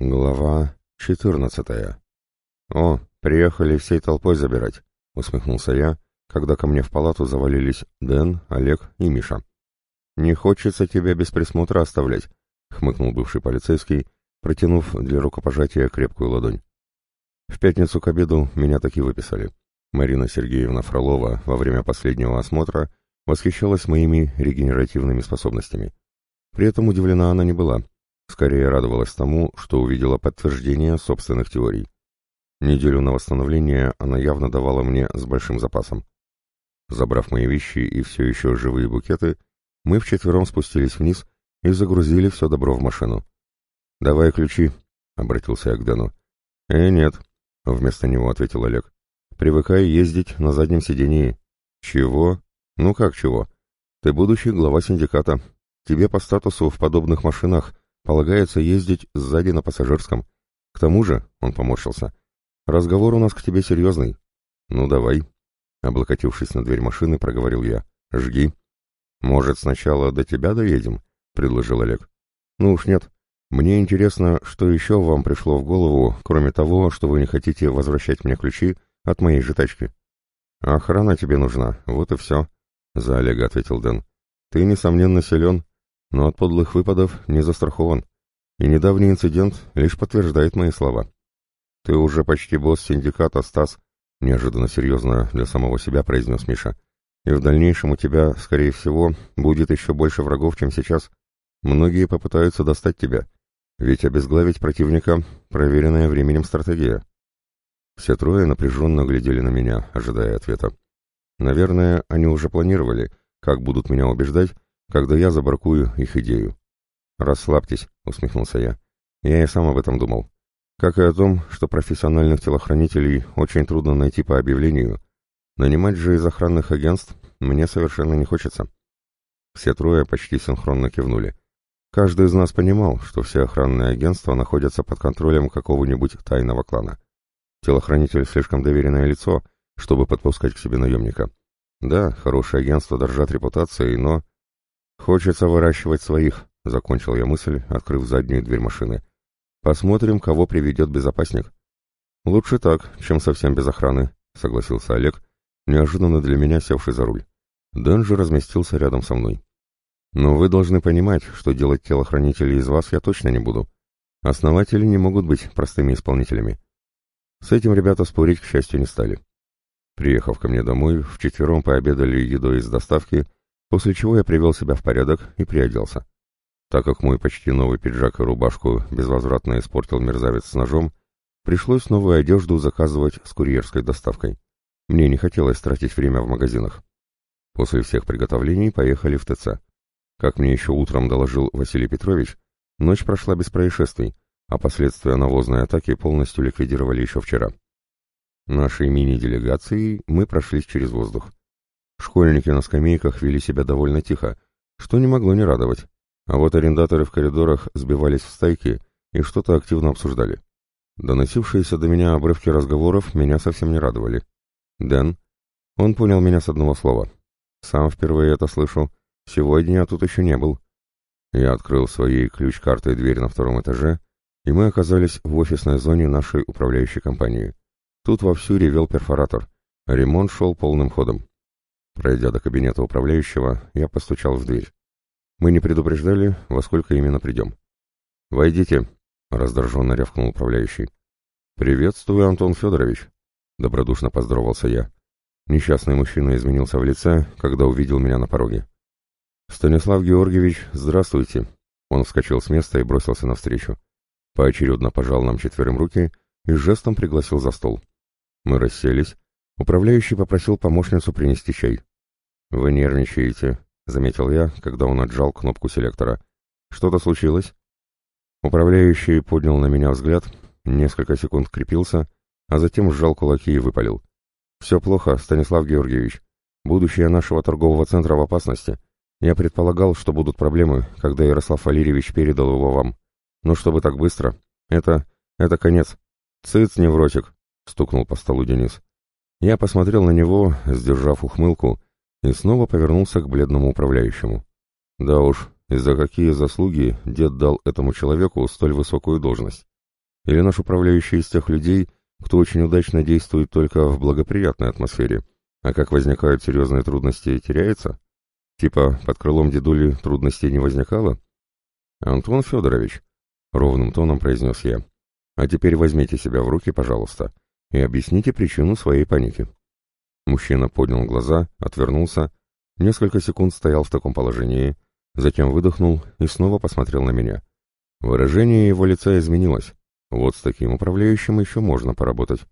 Глава четырнадцатая. «О, приехали всей толпой забирать», — усмехнулся я, когда ко мне в палату завалились Дэн, Олег и Миша. «Не хочется тебя без присмотра оставлять», — хмыкнул бывший полицейский, протянув для рукопожатия крепкую ладонь. В пятницу к обеду меня таки выписали. Марина Сергеевна Фролова во время последнего осмотра восхищалась моими регенеративными способностями. При этом удивлена она не была — Скорее радовалась тому, что увидела подтверждение собственных теорий. Неделю на восстановление она явно давала мне с большим запасом. Забрав мои вещи и все еще живые букеты, мы вчетвером спустились вниз и загрузили все добро в машину. «Давай ключи», — обратился я к Дэну. «Э, нет», — вместо него ответил Олег. «Привыкай ездить на заднем сидении». «Чего? Ну как чего? Ты будущий глава синдиката. Тебе по статусу в подобных машинах Полагается ездить сзади на пассажирском. К тому же, — он поморщился, — разговор у нас к тебе серьезный. Ну, давай. Облокотившись на дверь машины, проговорил я. Жги. Может, сначала до тебя доедем? — предложил Олег. Ну уж нет. Мне интересно, что еще вам пришло в голову, кроме того, что вы не хотите возвращать мне ключи от моей же тачки. Охрана тебе нужна, вот и все, — за Олега ответил Дэн. Ты, несомненно, силен, но от подлых выпадов не застрахован. И недавний инцидент лишь подтверждает мои слова. «Ты уже почти босс синдиката, Стас», — неожиданно серьезно для самого себя произнес Миша. «И в дальнейшем у тебя, скорее всего, будет еще больше врагов, чем сейчас. Многие попытаются достать тебя, ведь обезглавить противника — проверенная временем стратегия». Все трое напряженно глядели на меня, ожидая ответа. Наверное, они уже планировали, как будут меня убеждать, когда я забаркую их идею. «Расслабьтесь», — усмехнулся я. «Я и сам об этом думал. Как и о том, что профессиональных телохранителей очень трудно найти по объявлению. Нанимать же из охранных агентств мне совершенно не хочется». Все трое почти синхронно кивнули. Каждый из нас понимал, что все охранные агентства находятся под контролем какого-нибудь тайного клана. Телохранитель слишком доверенное лицо, чтобы подпускать к себе наемника. Да, хорошие агентства дорожат репутацией, но... «Хочется выращивать своих», — закончил я мысль, открыв заднюю дверь машины. «Посмотрим, кого приведет безопасник». «Лучше так, чем совсем без охраны», — согласился Олег, неожиданно для меня севший за руль. Дэн же разместился рядом со мной. «Но вы должны понимать, что делать телохранителей из вас я точно не буду. Основатели не могут быть простыми исполнителями». С этим ребята спорить, к счастью, не стали. Приехав ко мне домой, вчетвером пообедали едой из доставки — после чего я привел себя в порядок и приоделся. Так как мой почти новый пиджак и рубашку безвозвратно испортил мерзавец с ножом, пришлось новую одежду заказывать с курьерской доставкой. Мне не хотелось тратить время в магазинах. После всех приготовлений поехали в ТЦ. Как мне еще утром доложил Василий Петрович, ночь прошла без происшествий, а последствия навозной атаки полностью ликвидировали еще вчера. Нашей мини-делегацией мы прошлись через воздух. Школьники на скамейках вели себя довольно тихо, что не могло не радовать. А вот арендаторы в коридорах сбивались в стайки и что-то активно обсуждали. Доносившиеся до меня обрывки разговоров меня совсем не радовали. Дэн. Он понял меня с одного слова. Сам впервые это слышу. Сегодня я тут еще не был. Я открыл своей ключ-картой дверь на втором этаже, и мы оказались в офисной зоне нашей управляющей компании. Тут вовсю ревел перфоратор. Ремонт шел полным ходом. Пройдя до кабинета управляющего, я постучал в дверь. Мы не предупреждали, во сколько именно придем. «Войдите», — раздраженно рявкнул управляющий. «Приветствую, Антон Федорович», — добродушно поздоровался я. Несчастный мужчина изменился в лице, когда увидел меня на пороге. «Станислав Георгиевич, здравствуйте!» Он вскочил с места и бросился навстречу. Поочередно пожал нам четверым руки и жестом пригласил за стол. Мы расселись. Управляющий попросил помощницу принести чай. «Вы нервничаете», — заметил я, когда он отжал кнопку селектора. «Что-то случилось?» Управляющий поднял на меня взгляд, несколько секунд крепился, а затем сжал кулаки и выпалил. «Все плохо, Станислав Георгиевич. Будущее нашего торгового центра в опасности. Я предполагал, что будут проблемы, когда Ярослав Валерьевич передал его вам. Но чтобы так быстро... Это... это конец. Цыц, невротик!» — стукнул по столу Денис. Я посмотрел на него, сдержав ухмылку, и снова повернулся к бледному управляющему. Да уж, из-за какие заслуги дед дал этому человеку столь высокую должность. Или наш управляющий из тех людей, кто очень удачно действует только в благоприятной атмосфере, а как возникают серьезные трудности, теряется? Типа, под крылом дедули трудностей не возникало? Антон Федорович, — ровным тоном произнес я, — а теперь возьмите себя в руки, пожалуйста, и объясните причину своей паники. Мужчина поднял глаза, отвернулся, несколько секунд стоял в таком положении, затем выдохнул и снова посмотрел на меня. Выражение его лица изменилось. Вот с таким управляющим еще можно поработать.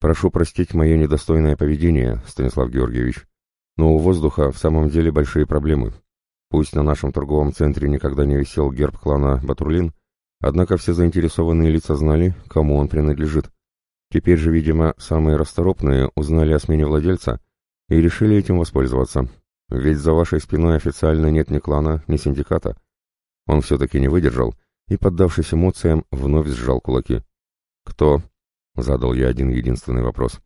Прошу простить мое недостойное поведение, Станислав Георгиевич, но у воздуха в самом деле большие проблемы. Пусть на нашем торговом центре никогда не висел герб клана Батурлин, однако все заинтересованные лица знали, кому он принадлежит. Теперь же, видимо, самые расторопные узнали о смене владельца и решили этим воспользоваться. Ведь за вашей спиной официально нет ни клана, ни синдиката. Он все-таки не выдержал и, поддавшись эмоциям, вновь сжал кулаки. «Кто?» — задал я один единственный вопрос.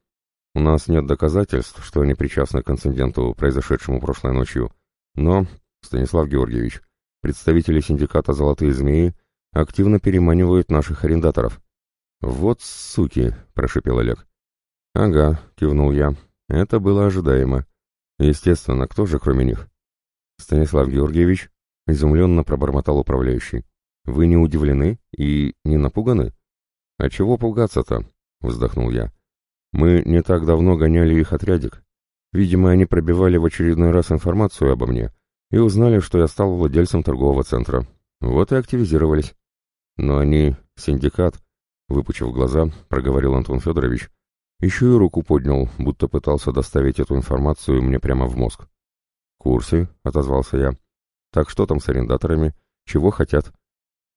«У нас нет доказательств, что они причастны к инциденту, произошедшему прошлой ночью. Но, Станислав Георгиевич, представители синдиката «Золотые змеи» активно переманивают наших арендаторов. «Вот суки!» — прошепел Олег. «Ага», — кивнул я. «Это было ожидаемо. Естественно, кто же кроме них?» Станислав Георгиевич изумленно пробормотал управляющий. «Вы не удивлены и не напуганы?» «А чего пугаться-то?» — вздохнул я. «Мы не так давно гоняли их отрядик. Видимо, они пробивали в очередной раз информацию обо мне и узнали, что я стал владельцем торгового центра. Вот и активизировались. Но они — синдикат, Выпучив глаза, проговорил Антон Федорович. Еще и руку поднял, будто пытался доставить эту информацию мне прямо в мозг. «В курсе», — отозвался я. «Так что там с арендаторами? Чего хотят?»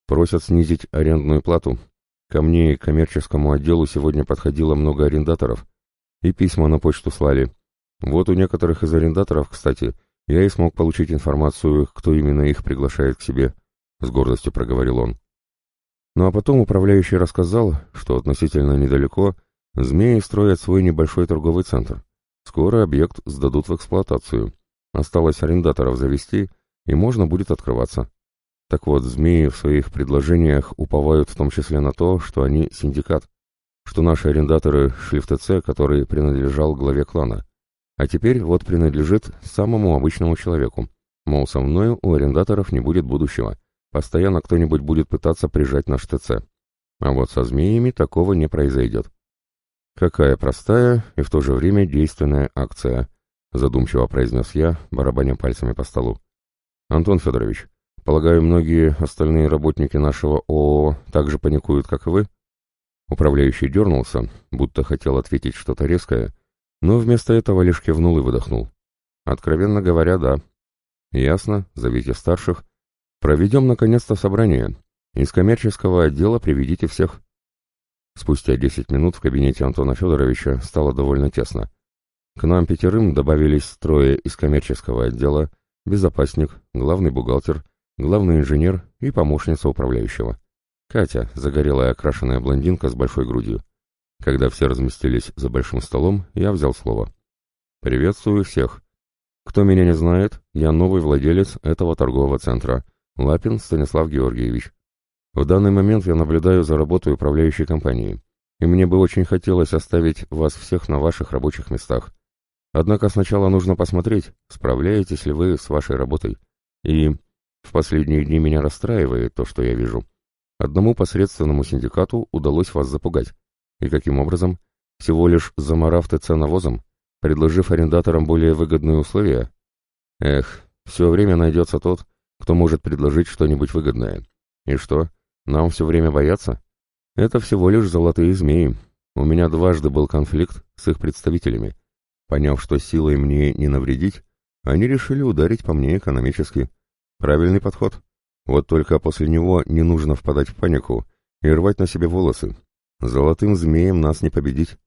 «Просят снизить арендную плату. Ко мне и коммерческому отделу сегодня подходило много арендаторов. И письма на почту слали. Вот у некоторых из арендаторов, кстати, я и смог получить информацию, кто именно их приглашает к себе», — с гордостью проговорил он. Ну а потом управляющий рассказал, что относительно недалеко змеи строят свой небольшой торговый центр. Скоро объект сдадут в эксплуатацию. Осталось арендаторов завести, и можно будет открываться. Так вот, змеи в своих предложениях уповают в том числе на то, что они синдикат, что наши арендаторы шли в ТЦ, который принадлежал главе клана, а теперь вот принадлежит самому обычному человеку. Мол, со мною у арендаторов не будет будущего. Постоянно кто-нибудь будет пытаться прижать наш ТЦ. А вот со змеями такого не произойдет. Какая простая и в то же время действенная акция, задумчиво произнес я, барабаня пальцами по столу. Антон Федорович, полагаю, многие остальные работники нашего ООО также паникуют, как и вы? Управляющий дернулся, будто хотел ответить что-то резкое, но вместо этого лишь кивнул и выдохнул. Откровенно говоря, да. Ясно, зовите старших Проведем наконец-то собрание. Из коммерческого отдела приведите всех. Спустя десять минут в кабинете Антона Федоровича стало довольно тесно. К нам пятерым добавились трое из коммерческого отдела, безопасник, главный бухгалтер, главный инженер и помощница управляющего. Катя, загорелая окрашенная блондинка с большой грудью. Когда все разместились за большим столом, я взял слово. «Приветствую всех. Кто меня не знает, я новый владелец этого торгового центра — Лапин Станислав Георгиевич. В данный момент я наблюдаю за работой управляющей компании, и мне бы очень хотелось оставить вас всех на ваших рабочих местах. Однако сначала нужно посмотреть, справляетесь ли вы с вашей работой. И в последние дни меня расстраивает то, что я вижу. Одному посредственному синдикату удалось вас запугать. И каким образом? Всего лишь заморав ТЦ навозом, предложив арендаторам более выгодные условия? Эх, все время найдется тот, кто может предложить что-нибудь выгодное. И что, нам все время бояться? Это всего лишь золотые змеи. У меня дважды был конфликт с их представителями. Поняв, что силой мне не навредить, они решили ударить по мне экономически. Правильный подход. Вот только после него не нужно впадать в панику и рвать на себе волосы. Золотым змеем нас не победить.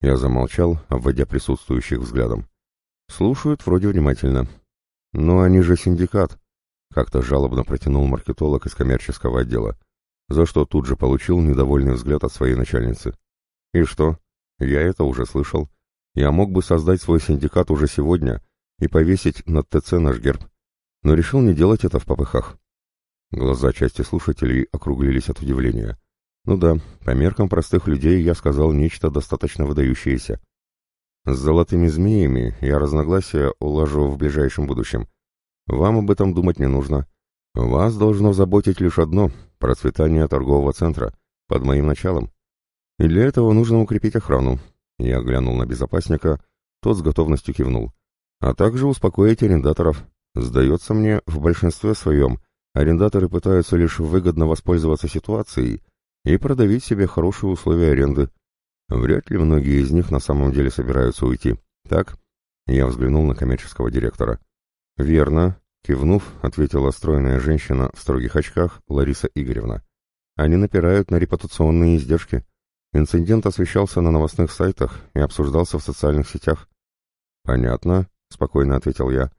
Я замолчал, обводя присутствующих взглядом. Слушают вроде внимательно. Но они же синдикат. Как-то жалобно протянул маркетолог из коммерческого отдела, за что тут же получил недовольный взгляд от своей начальницы. И что? Я это уже слышал. Я мог бы создать свой синдикат уже сегодня и повесить над ТЦ наш герб, но решил не делать это в попыхах. Глаза части слушателей округлились от удивления. Ну да, по меркам простых людей я сказал нечто достаточно выдающееся. С золотыми змеями я разногласия улажу в ближайшем будущем. Вам об этом думать не нужно. Вас должно заботить лишь одно — процветание торгового центра, под моим началом. И для этого нужно укрепить охрану. Я глянул на безопасника, тот с готовностью кивнул. А также успокоить арендаторов. Сдается мне, в большинстве своем, арендаторы пытаются лишь выгодно воспользоваться ситуацией и продавить себе хорошие условия аренды. Вряд ли многие из них на самом деле собираются уйти. Так? Я взглянул на коммерческого директора. Верно, кивнув, ответила стройная женщина в строгих очках Лариса Игоревна. Они напирают на репутационные издержки. Инцидент освещался на новостных сайтах и обсуждался в социальных сетях. «Понятно», — спокойно ответил я.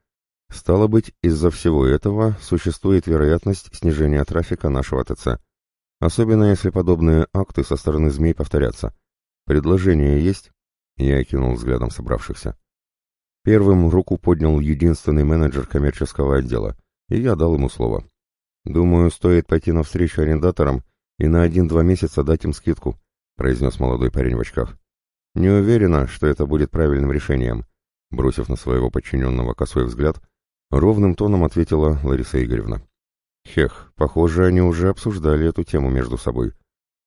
«Стало быть, из-за всего этого существует вероятность снижения трафика нашего ТЦ. Особенно если подобные акты со стороны змей повторятся. Предложение есть?» Я кинул взглядом собравшихся. Первым руку поднял единственный менеджер коммерческого отдела, и я дал ему слово. «Думаю, стоит пойти навстречу арендаторам и на один-два месяца дать им скидку», произнес молодой парень в очках. «Не уверена, что это будет правильным решением», бросив на своего подчиненного косой взгляд, ровным тоном ответила Лариса Игоревна. Хех, похоже, они уже обсуждали эту тему между собой.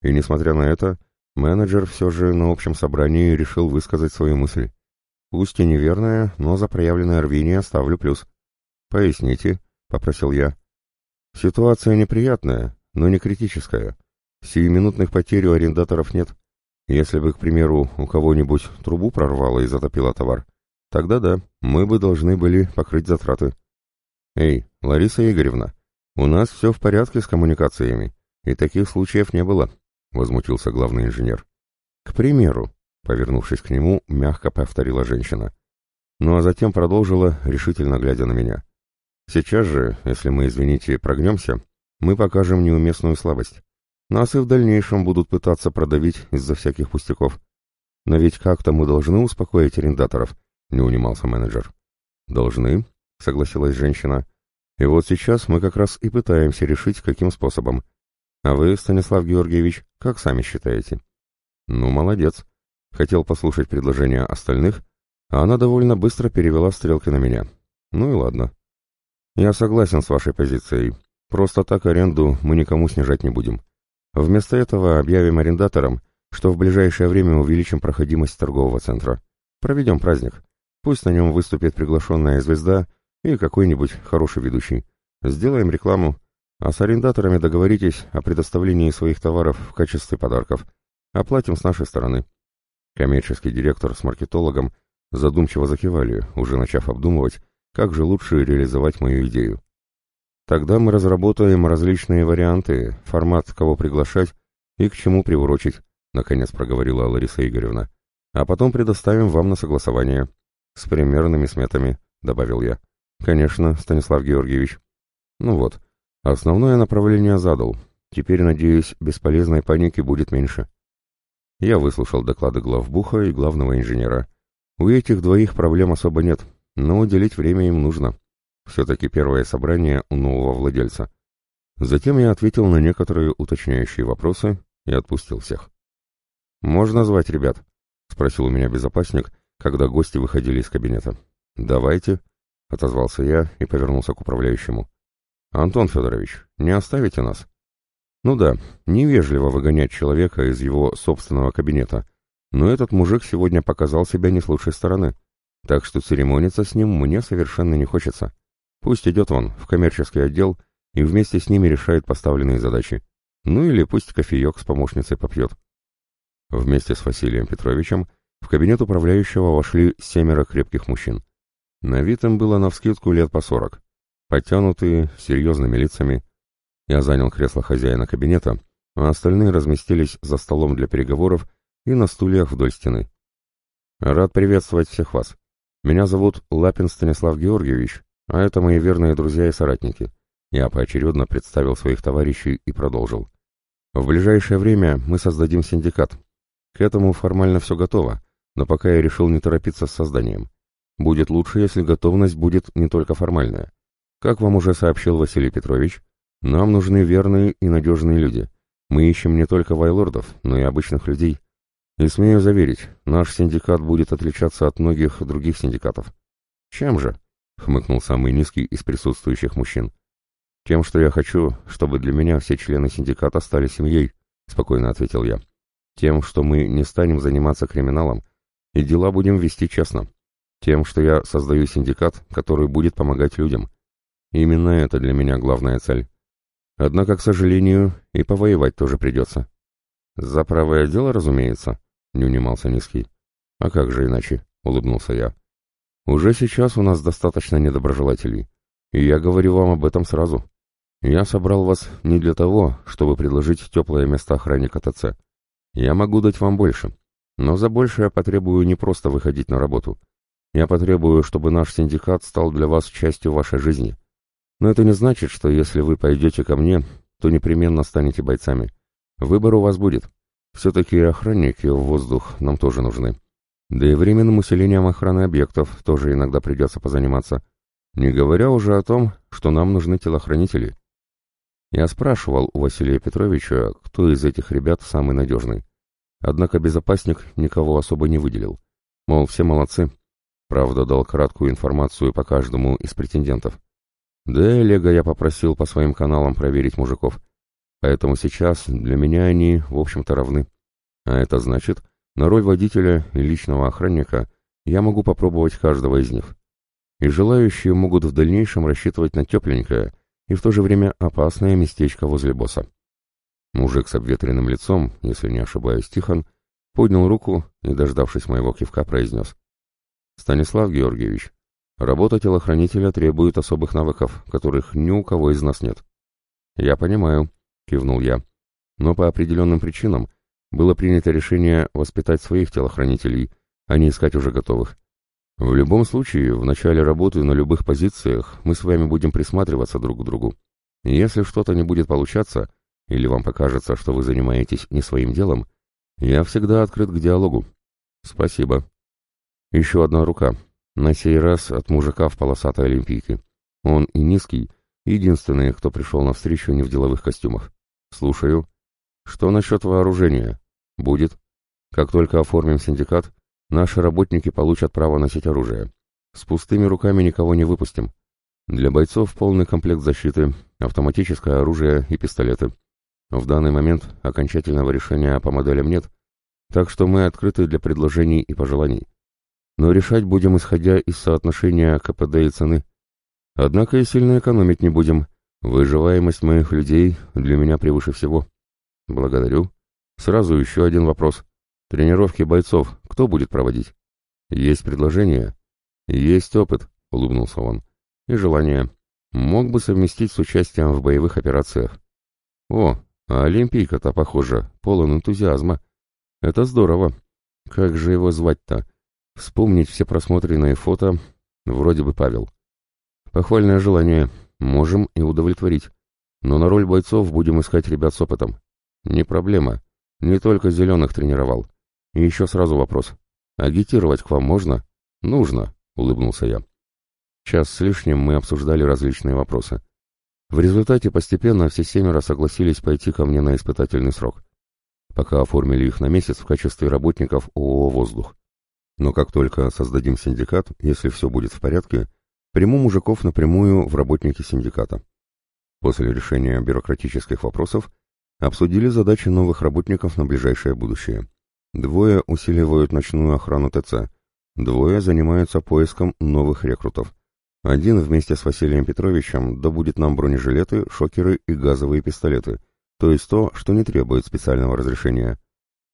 И несмотря на это, менеджер все же на общем собрании решил высказать свою мысль. Пусть и неверная, но за проявленное рвение ставлю плюс. «Поясните», — попросил я. «Ситуация неприятная, но не критическая. Сиюминутных потерь у арендаторов нет. Если бы, к примеру, у кого-нибудь трубу прорвало и затопило товар, тогда да, мы бы должны были покрыть затраты». «Эй, Лариса Игоревна, у нас все в порядке с коммуникациями, и таких случаев не было», — возмутился главный инженер. «К примеру, Повернувшись к нему, мягко повторила женщина. Ну а затем продолжила, решительно глядя на меня. «Сейчас же, если мы, извините, прогнемся, мы покажем неуместную слабость. Нас и в дальнейшем будут пытаться продавить из-за всяких пустяков. Но ведь как-то мы должны успокоить арендаторов», — не унимался менеджер. «Должны», — согласилась женщина. «И вот сейчас мы как раз и пытаемся решить, каким способом. А вы, Станислав Георгиевич, как сами считаете?» «Ну, молодец», Хотел послушать предложения остальных, а она довольно быстро перевела стрелки на меня. Ну и ладно. Я согласен с вашей позицией. Просто так аренду мы никому снижать не будем. Вместо этого объявим арендаторам, что в ближайшее время увеличим проходимость торгового центра. Проведем праздник. Пусть на нем выступит приглашенная звезда и какой-нибудь хороший ведущий. Сделаем рекламу, а с арендаторами договоритесь о предоставлении своих товаров в качестве подарков. Оплатим с нашей стороны. Коммерческий директор с маркетологом задумчиво закивали, уже начав обдумывать, как же лучше реализовать мою идею. Тогда мы разработаем различные варианты, формат, кого приглашать и к чему приурочить, наконец проговорила Лариса Игоревна. А потом предоставим вам на согласование. С примерными сметами, добавил я. Конечно, Станислав Георгиевич. Ну вот, основное направление задал. Теперь, надеюсь, бесполезной паники будет меньше. Я выслушал доклады главбуха и главного инженера. У этих двоих проблем особо нет, но уделить время им нужно. Все-таки первое собрание у нового владельца. Затем я ответил на некоторые уточняющие вопросы и отпустил всех. «Можно звать ребят?» — спросил у меня безопасник, когда гости выходили из кабинета. «Давайте», — отозвался я и повернулся к управляющему. «Антон Федорович, не оставите нас?» Ну да, невежливо выгонять человека из его собственного кабинета, но этот мужик сегодня показал себя не с лучшей стороны, так что церемониться с ним мне совершенно не хочется. Пусть идет он в коммерческий отдел и вместе с ними решает поставленные задачи. Ну или пусть кофеек с помощницей попьет. Вместе с Василием Петровичем в кабинет управляющего вошли семеро крепких мужчин. На вид им было навскидку лет по сорок. Подтянутые, с серьезными лицами, я занял кресло хозяина кабинета, а остальные разместились за столом для переговоров и на стульях вдоль стены. «Рад приветствовать всех вас. Меня зовут Лапин Станислав Георгиевич, а это мои верные друзья и соратники». Я поочередно представил своих товарищей и продолжил. «В ближайшее время мы создадим синдикат. К этому формально все готово, но пока я решил не торопиться с созданием. Будет лучше, если готовность будет не только формальная. Как вам уже сообщил Василий Петрович, нам нужны верные и надежные люди, Мы ищем не только вайлордов, но и обычных людей. И смею заверить, наш синдикат будет отличаться от многих других синдикатов. Чем же? хмыкнул самый низкий из присутствующих мужчин. Тем, что я хочу, чтобы для меня все члены синдиката стали семьей, спокойно ответил я. Тем, что мы не станем заниматься криминалом, и дела будем вести честно. Тем, что я создаю синдикат, который будет помогать людям. Именно это для меня главная цель. Однако, к сожалению, и повоевать тоже придется. За правое дело, разумеется, не унимался Низкий. А как же иначе, улыбнулся я. Уже сейчас у нас достаточно недоброжелателей. И я говорю вам об этом сразу. Я собрал вас не для того, чтобы предложить теплое место охранника ТЦ. Я могу дать вам больше. Но за большее я потребую не просто выходить на работу. Я потребую, чтобы наш синдикат стал для вас частью вашей жизни. Но это не значит, что если вы пойдете ко мне, то непременно станете бойцами. Выбор у вас будет. Все-таки охранники в воздух нам тоже нужны. Да и временным усилением охраны объектов тоже иногда придется позаниматься. Не говоря уже о том, что нам нужны телохранители. Я спрашивал у Василия Петровича, кто из этих ребят самый надежный. Однако безопасник никого особо не выделил. Мол, все молодцы. Правда, дал краткую информацию по каждому из претендентов. Да и Олега я попросил по своим каналам проверить мужиков. Поэтому сейчас для меня они, в общем-то, равны. А это значит, на роль водителя и личного охранника я могу попробовать каждого из них. И желающие могут в дальнейшем рассчитывать на тепленькое и в то же время опасное местечко возле босса. Мужик с обветренным лицом, если не ошибаюсь, Тихон, поднял руку и, дождавшись моего кивка, произнес. «Станислав Георгиевич, Работа телохранителя требует особых навыков, которых ни у кого из нас нет. Я понимаю, кивнул я. Но по определенным причинам было принято решение воспитать своих телохранителей, а не искать уже готовых. В любом случае, в начале работы на любых позициях мы с вами будем присматриваться друг к другу. если что-то не будет получаться, или вам покажется, что вы занимаетесь не своим делом, я всегда открыт к диалогу. Спасибо. Еще одна рука, на сей раз от мужика в полосатой олимпийке. Он и низкий, единственный, кто пришел навстречу не в деловых костюмах. Слушаю. Что насчет вооружения? Будет. Как только оформим синдикат, наши работники получат право носить оружие. С пустыми руками никого не выпустим. Для бойцов полный комплект защиты, автоматическое оружие и пистолеты. В данный момент окончательного решения по моделям нет, так что мы открыты для предложений и пожеланий но решать будем исходя из соотношения КПД и цены. Однако и сильно экономить не будем. Выживаемость моих людей для меня превыше всего. Благодарю. Сразу еще один вопрос. Тренировки бойцов кто будет проводить? Есть предложение? Есть опыт, улыбнулся он. И желание. Мог бы совместить с участием в боевых операциях. О, а Олимпийка-то, похоже, полон энтузиазма. Это здорово. Как же его звать-то? Вспомнить все просмотренные фото, вроде бы Павел. Похвальное желание, можем и удовлетворить. Но на роль бойцов будем искать ребят с опытом. Не проблема. Не только зеленых тренировал. И еще сразу вопрос. Агитировать к вам можно? Нужно, улыбнулся я. Час с лишним мы обсуждали различные вопросы. В результате постепенно все семеро согласились пойти ко мне на испытательный срок. Пока оформили их на месяц в качестве работников ООО «Воздух». Но как только создадим синдикат, если все будет в порядке, приму мужиков напрямую в работники синдиката. После решения бюрократических вопросов обсудили задачи новых работников на ближайшее будущее. Двое усиливают ночную охрану ТЦ, двое занимаются поиском новых рекрутов. Один вместе с Василием Петровичем добудет нам бронежилеты, шокеры и газовые пистолеты, то есть то, что не требует специального разрешения.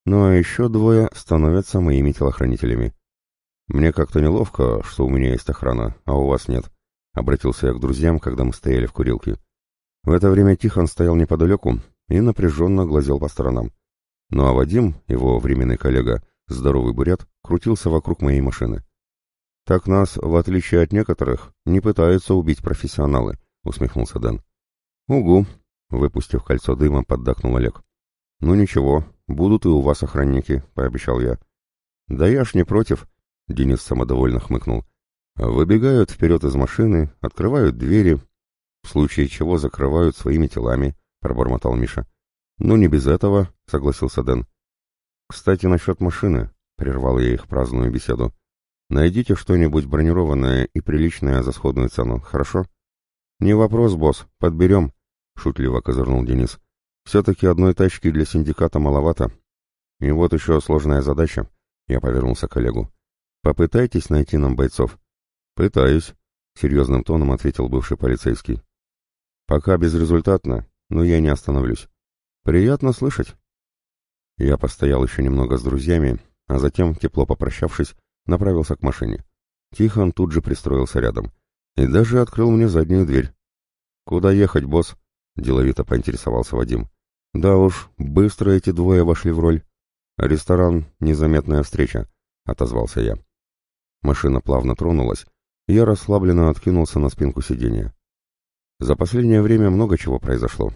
Ну а еще двое становятся моими телохранителями. Мне как-то неловко, что у меня есть охрана, а у вас нет. Обратился я к друзьям, когда мы стояли в курилке. В это время Тихон стоял неподалеку и напряженно глазел по сторонам. Ну а Вадим, его временный коллега, здоровый бурят, крутился вокруг моей машины. «Так нас, в отличие от некоторых, не пытаются убить профессионалы», — усмехнулся Дэн. «Угу», — выпустив кольцо дыма, поддакнул Олег. «Ну ничего, будут и у вас охранники», — пообещал я. «Да я ж не против», — Денис самодовольно хмыкнул. «Выбегают вперед из машины, открывают двери, в случае чего закрывают своими телами», — пробормотал Миша. «Ну, не без этого», — согласился Дэн. «Кстати, насчет машины», — прервал я их праздную беседу. «Найдите что-нибудь бронированное и приличное за сходную цену, хорошо?» «Не вопрос, босс, подберем», — шутливо козырнул Денис. «Все-таки одной тачки для синдиката маловато. И вот еще сложная задача», — я повернулся к коллегу. «Попытайтесь найти нам бойцов». «Пытаюсь», — серьезным тоном ответил бывший полицейский. «Пока безрезультатно, но я не остановлюсь. Приятно слышать». Я постоял еще немного с друзьями, а затем, тепло попрощавшись, направился к машине. Тихон тут же пристроился рядом и даже открыл мне заднюю дверь. «Куда ехать, босс?» — деловито поинтересовался Вадим. «Да уж, быстро эти двое вошли в роль. Ресторан «Незаметная встреча», — отозвался я. Машина плавно тронулась, и я расслабленно откинулся на спинку сиденья. За последнее время много чего произошло.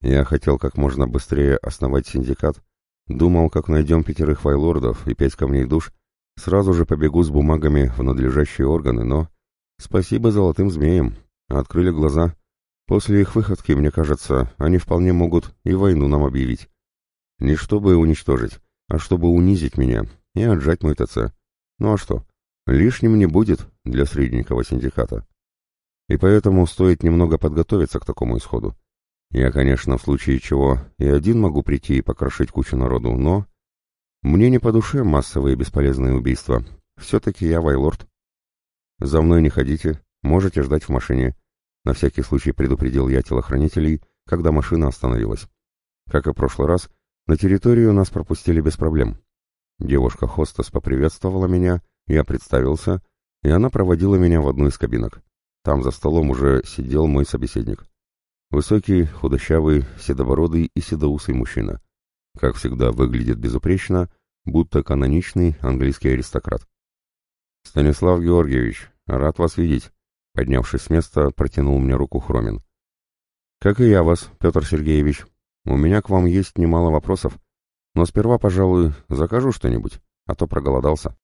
Я хотел как можно быстрее основать синдикат, Думал, как найдем пятерых вайлордов и пять камней душ, сразу же побегу с бумагами в надлежащие органы, но... Спасибо золотым змеям. Открыли глаза. После их выходки, мне кажется, они вполне могут и войну нам объявить. Не чтобы уничтожить, а чтобы унизить меня и отжать мой ТЦ. Ну а что? Лишним не будет для средненького синдиката. И поэтому стоит немного подготовиться к такому исходу. Я, конечно, в случае чего и один могу прийти и покрошить кучу народу, но... Мне не по душе массовые бесполезные убийства. Все-таки я вайлорд. За мной не ходите, можете ждать в машине. На всякий случай предупредил я телохранителей, когда машина остановилась. Как и в прошлый раз, на территорию нас пропустили без проблем. Девушка-хостес поприветствовала меня, я представился, и она проводила меня в одну из кабинок. Там за столом уже сидел мой собеседник. Высокий, худощавый, седобородый и седоусый мужчина. Как всегда, выглядит безупречно, будто каноничный английский аристократ. «Станислав Георгиевич, рад вас видеть», — поднявшись с места, протянул мне руку Хромин. «Как и я вас, Петр Сергеевич. У меня к вам есть немало вопросов, но сперва, пожалуй, закажу что-нибудь, а то проголодался».